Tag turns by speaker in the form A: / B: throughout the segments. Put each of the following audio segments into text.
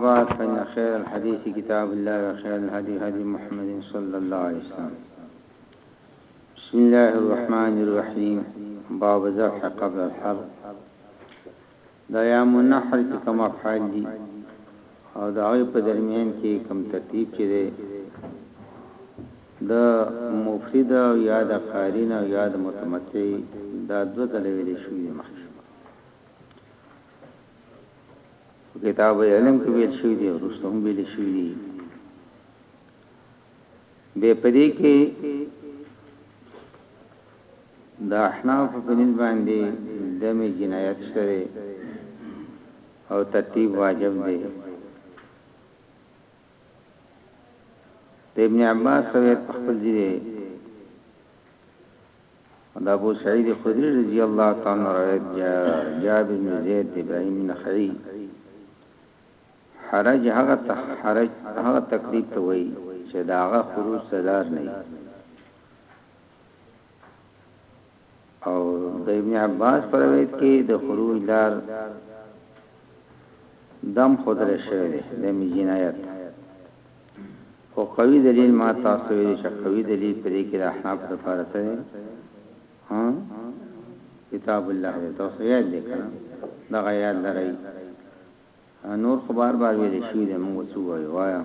A: بعد فإن خير الحديث كتاب الله وخير الهدي هدي محمد صلى الله عليه وسلم بسم الله الرحمن الرحيم باب ذبح قبل الحلق د ايام النحر چې کوم افعال دي او د هغوی په درميان کې کوم ترتيب چې دی د مفرد او یا د قارین او یا د متمتع دا دوه ځله ویل شوی دی مخکې کتاب علم کې ویل شوی دی ورسته هم ویل شوی دی به په دې کې د احناف په نسبت باندې د می جنایت شته او ترتیب واجب دی د ابن عباس روایت په خپل ځای دی دا ابو سعید خدری رضی الله تعالی عنہ روایت جابر بن زید ابراهیم نخعی حرج هغه ته حرج هغه تکلیف ته وایي چې د هغه خروج سزار نه وي او د ابن عباس پر روایت کې د خروج لار دم خدره شوی دی د می جنایت خو قوی دلیل ما تاسو ویل چې قوی دلیل پرې کې د احناف لپاره څه دی ها کتاب الله دی تاسو یاد دی کنه دغه یاد لرئ نور خو بار بار ویل شوی دی موږ څه وایو وایا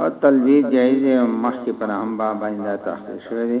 A: او تلویز جایز مخکې پر هم با باندې تحقیق شوی دی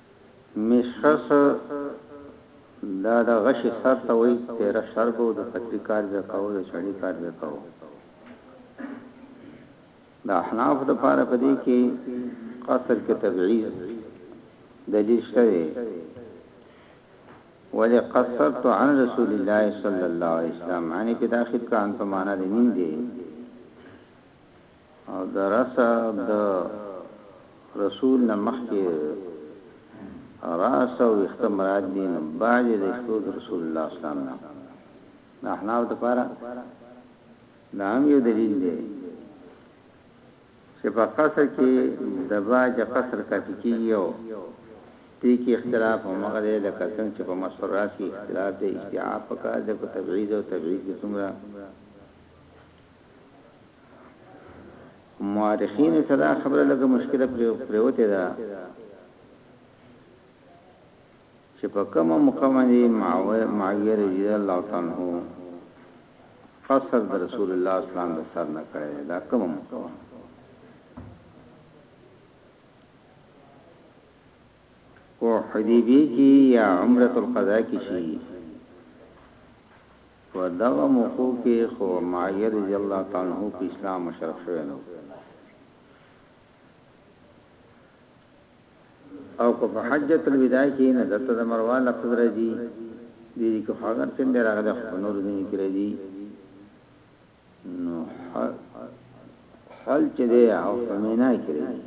A: میسټرس دا د غشي سر ته وایي تیره شرګه او د پتري کار بیا کاوه د چړې کار بیا کاوه د احناف د پاره په دې کې قصر کې تبعیض دلیل شته دی ولی قصرت عن رسول الله صلی الله علیه وسلم یعنی په داخل کا انت معنا د مين دی او د رسه د رسول نه مخکې راس او ویخته مراد دي نو بعد د ویختو د رسول الله اسلام نه د احناف د پاره دا هم یو دلیل دی چې په قصر کې د باج قصر کافي کیږي او دې کې اختلاف هم غلې د کسن چې په مسرات کې اختلاف دی استعاف پکار د کو تبعید او تبعید څومره مورخینو ته دا خبره لږه مشکله پریوتې ده چې په کومه موقع باندې معاویه رضی الله تعالی عنہ قصر د رسول الله صلی الله علیه وسلم سر نه کړی دا کومه موقع او حدیبی کی یا عمره القضاء کی شي په دغه موقعو کي خو معاويه رضي الله تعالی عنه په اسلام مشرف شوی نه وو او که په حجة الوداع کي نه دلته د مروان لفظ راځي دي دي که فاغر تم بي راغله خو نور دي نکره دي نو حل چه دي او فمينا کره دي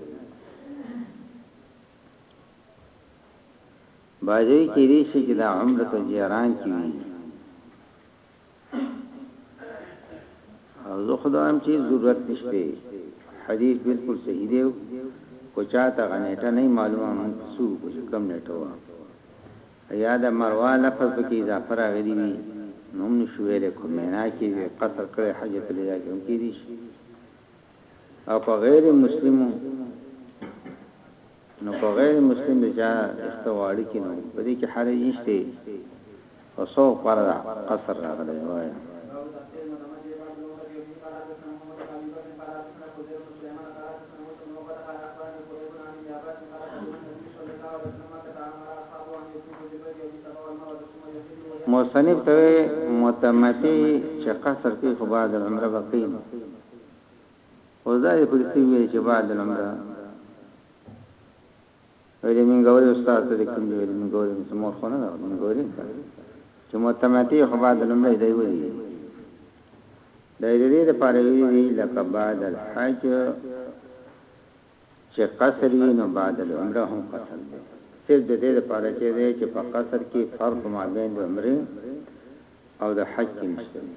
B: باجوی کیدای شی چی دا عمر په جیران کی وی او زه خود وایم چی ضرورت نشته حدیث بالکل صحیح دی کو چاته غنیټه نه معلومه مون څو کو چې کم نیټه وا یا د مروا لفظ پکې اضافه راغلی وي نو موږ شو ویل کوم نه کې قصر کړي حاجت لري کوم کې دي او په غیر مسلمو نو په غير مسلم د چا اخته و اړيکي نه وو په دې کي حرج نشته خو څو فرض قصر راغلی وايه. مصنف ته متمتع چې قصر کوي خو بعد العمره به کوي اوس دا دې پکې څه ویل چې بعد العمره ویلې مونږ ګورې استاد ته دې کوم دی ویلې مونږ ګورې چې مور خو نه ده مونږ ګورې چې متمتع خو بعد العمره دی ویلې دا دې دې لپاره ویلې لکه بعد الحج چه قصر وی نو بعد العمره هم قصر دی صرف د دی لپاره چه دی چه په قصر کی فرق مابین د عمره او د حج کی نشته دی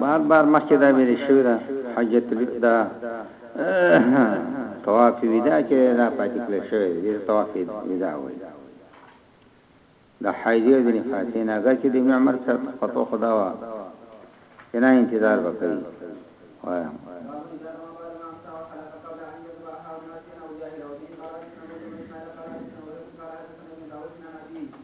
B: بار بار مخکې دا ویل شوی دا حجت دا طواف ودا کې دا پاتې کړی شوی دی طواف ودا وایي د حیدې د نفاسین هغه چې د عمر سره خطو خدا وا کنا انتظار وکړي وایم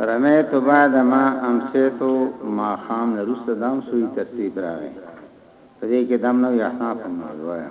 B: رمیت بعد ما امسیت ما خام نه روسته دام سوی ترتیب راغی په دې کې دم نو یحنا کوم نو وایا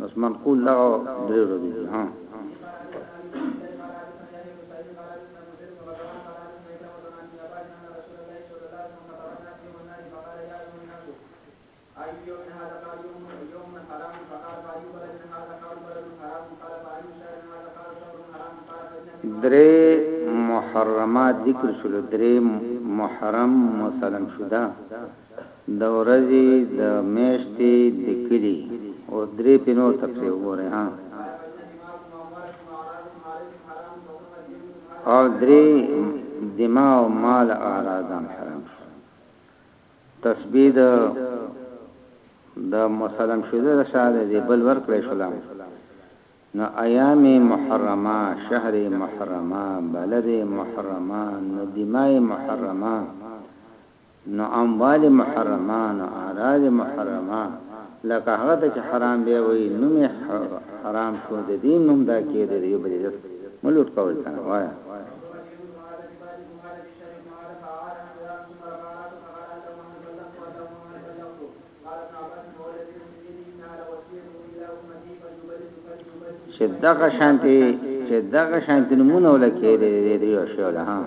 B: بس منقول لا درې ورځې دي ها درې محرمات ذکر شول درې محرم مسلم شوه د ورځی د میاشتی د کلی او دری پی نور تفسیر وګورئ ها او دری دماء او مال اعراضان حرام شو تسبید د مسلم شده د شاده دی بل ورکړی شلام نو ایام محرمه شهر محرمه بلد محرمه نو دماء محرمه نو اموال محرمه نو اعراض محرمه لکه هغه ته چې حرام بیا وایي نوم حرام شو د دې نوم دا کېده د یو بل عزت ملوټ کول کنه وایه چې دغه شانتي چې دغه شانتي نمونه ولکې دې دې دې یو شی ولا ها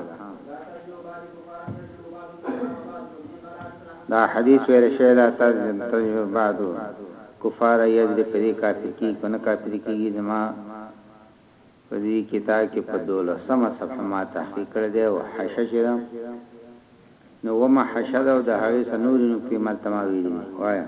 B: دا حدیث ویل شوی دا ترجمه بعدو کفار یذ دې پرې کافر کی کنه کافر کیږي زما په دي کتاب کې په دولسمه صفحه ما تحقیق کړی دی او حشه چې ده نو ومه حشه ده او د هغې څخه نورې نکتې مل ته ما ویلي دي وایه.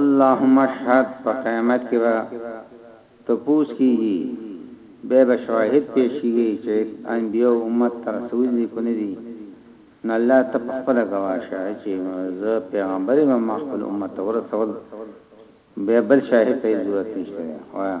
B: اللهم اشهد په قیامت کې به تپوس کیږي بیا به شواهد پیش کیږي چې انبیاء امت ته رسول دي کو نه دي نو الله ته په خپل گواه شه چې زه پیغمبر یم ما خپل امت ته ورسول به بل شاهد ته ضرورت نشته وایا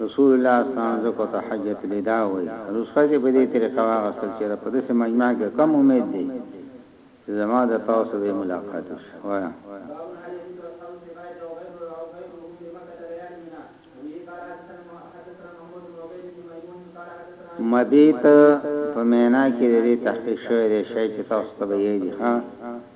B: رسول الله صلی الله علیه وسلم ځکه ورته حجة الوداع وایي، رسخت یې په دې طریقه واخیستل چې یاره په داسې مجمع کې کوم امید دی چې زما د تاسو سره دې ملاقات وشي. وایه! مبیت په مینا کې د دې تحقیق شوی دی، شی چې تاسو ته به یادیږي.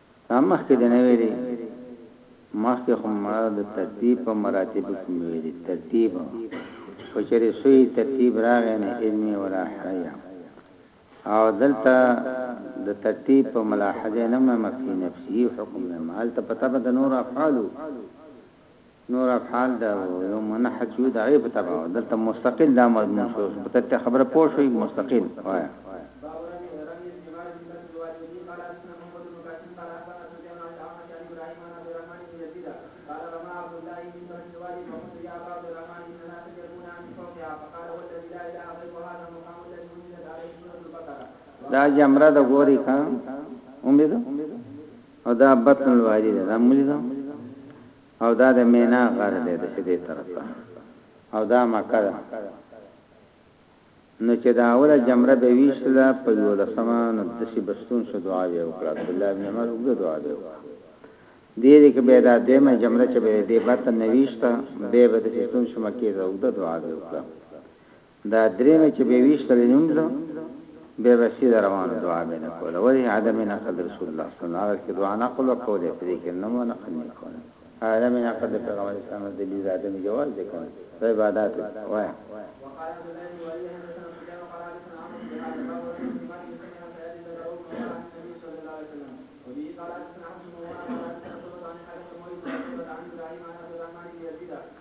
B: تا مخکې دې نه ویلي مخکې خو مړه د ترتیب په مراتبو کې مې ویلي ترتیب خو چېرې سوی ترتیب راغی نه علمي ولا حیه او دلته د ترتیب په ملاحظه نه مې مفي نفسي حکم نه مالته په تبه د نور افعالو نور افعال د يو منحت يو د هغې په تبع وو، دلته مستقل دا مضمون شروع شو، په ترتيب خبره پوه شوئ؟ مستقل وايه. دا جمره ده ګورئ که. ومې ده. او دا بطن الوادي ده دا مولي ده او دا د مینا غر ده د سیدې طرف ده او دا مکه ده نو چې دا اوله جمره به ویشله په یو لسمه نو د سی بستون شو دعا به وکړه عبد الله بن عمر وګړه دعا به وکړه دې دې کې به دا دیمه جمره چې به دې بطن نویشته به به د بستون شو مکه ده وګړه دعا به وکړه دا درېمه چې به ویشتل نوم زه به بسې د روانو دعا به نه کوله ولې عدم نقد رسول الله صلی الله علیه وسلم دعا نقل وکوله پرې کې نه مو نقل نه کوله عدم نقد پیغمبر اسلام د دې عدم جواز دی کوي په عبادت وایا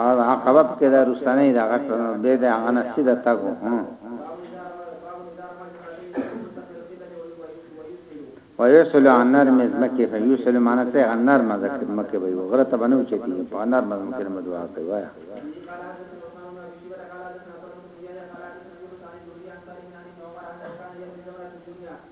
B: او عقبه کې دا رستنې دا غټ به د انا سیده تاګو ويسل النار مزمکه فيسل معنا ته النار مزکه مکه وي غره ته بنو چتي په النار مزمکه مې دعا کوي وایا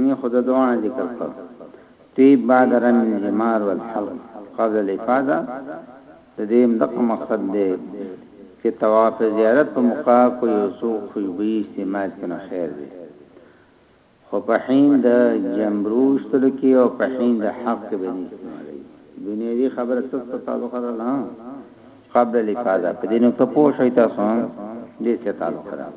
B: مي خو د دواړو ذکر کړ طيب بعد رمي الجمار والحلق قبل الافاده د دې هم دغه مقصد دی چې طواف زيارت په موقع کو يو څو خوشبويي استعمال کړي نو خير دی خو په حين د جمرو وشتلو کې او په حين د حق کې به نه استعمالوي دنیا دي خبره څه تعلق لرله قبل الافاده په دې نو ته پوه شئ تاسو دې څه تعلق لرله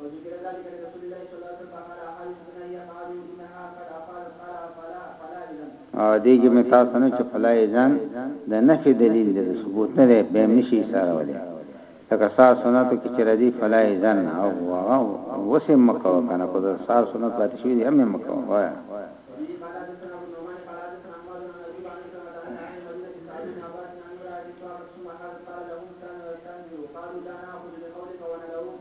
B: وذکر ذلک لرسول الله صلی الله علیه وسلم فقال احادیث بنای افعال انها قد افعلت قال افعلا فلا اذن او دې کې متا سنو چې فلا اذن د نفي دلیل دی ثبوت نه دی به نشي سره ولې لکه سار سنتو کې چې ردی فلا ایزن او وسه مکو کنه کو دا سار سنت پاتې شوی دی هم مکو وای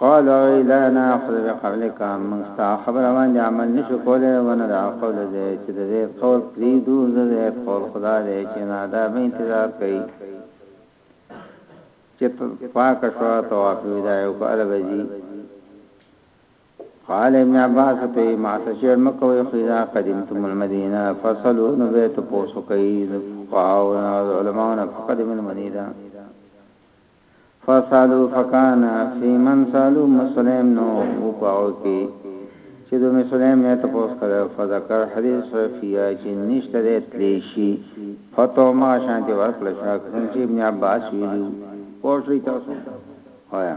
B: قالو هغوی لا ناخذ بقولک موږ ستا خبره باندې عمل نه شو کولای وندع قول زید چې د زید قول پریږدو د زید قول خو دا دی چې نه دا به انتظار کوي چې پاک شو طواف وداع وکړه هله به ځي قال ابن عباس ته ما تشیر مکوې خو اذا قدمتم المدینه فصلوا نو به تاسو کوي فقهاء او علماء فقدم المدینه فسالو فکان فی من سالو مسلم نو او په هغه کی چی د مسلم نه تپوس کړی فذکر حدیث صفیه چی نشته دی تلی شی فتوا همغه شانتی ورکړل شوه لکه څنګه چی ابن عباس ویلی وو پوه شوی تاسو وایا.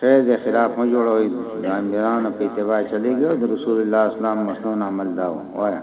B: خیر دی خلاف مه جوړوئ د امیرانو په اتباع چلیږئ او د رسول الله اسلام مسنون عمل دا وو وایه.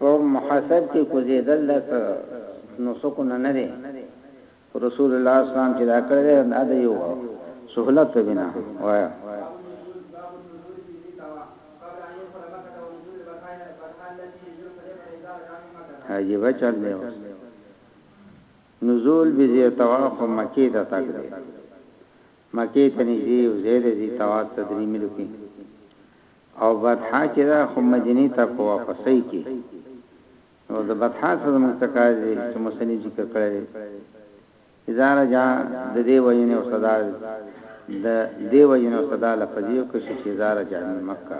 B: په محصب کې کوزیدل د نسخو نه نه دی خو رسول الله صلی الله علیه وسلم چې دا کړی دا د یو سهولت په بنا وایا عجیب چل دی نزول بزی طواف مکی ته تک دی مکی ته نږدې زید دی طواف تدریمل کې او بطحا چی ده خو مدینی ته په واپسی کی نو د بطحا څخه زموږ څه کار دی چی مصنف ذکر کړی دی اذا رجع د دی وجنه او صدا د دی وجنه او صدا لفظی او کشی چی اذا رجع من مکه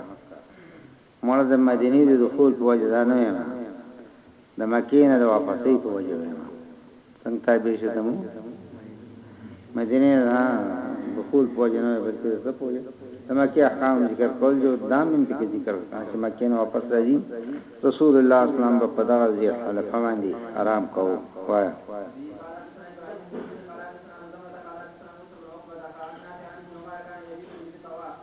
B: مرد مدینی د دخول په وجه ده نه نه د مکې نه د واپسۍ په وجه ويم څنګه تعبیر شي دمو مدینه نه دخول په وجه نه بلکې څه په وجه د مکې احکام ذکر کول جو دا من ته ذکر کړه چې مکې نه واپس راځي رسول الله اسلام په دغه ځای حلفه باندې آرام کوو وایا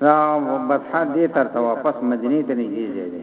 B: دا بطحا دې تر ته واپس مدینې ته نږدې ځای دی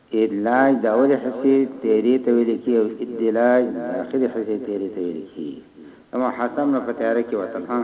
B: ادلاج د اولې حصې تیرې ته ویل کیږي او ادلاج د اخرې حصې تیرې ته ویل کیږي د محتم نه په تیاره کې وتل هم